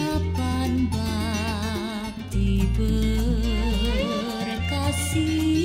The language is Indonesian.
ucapan bakti berkasih.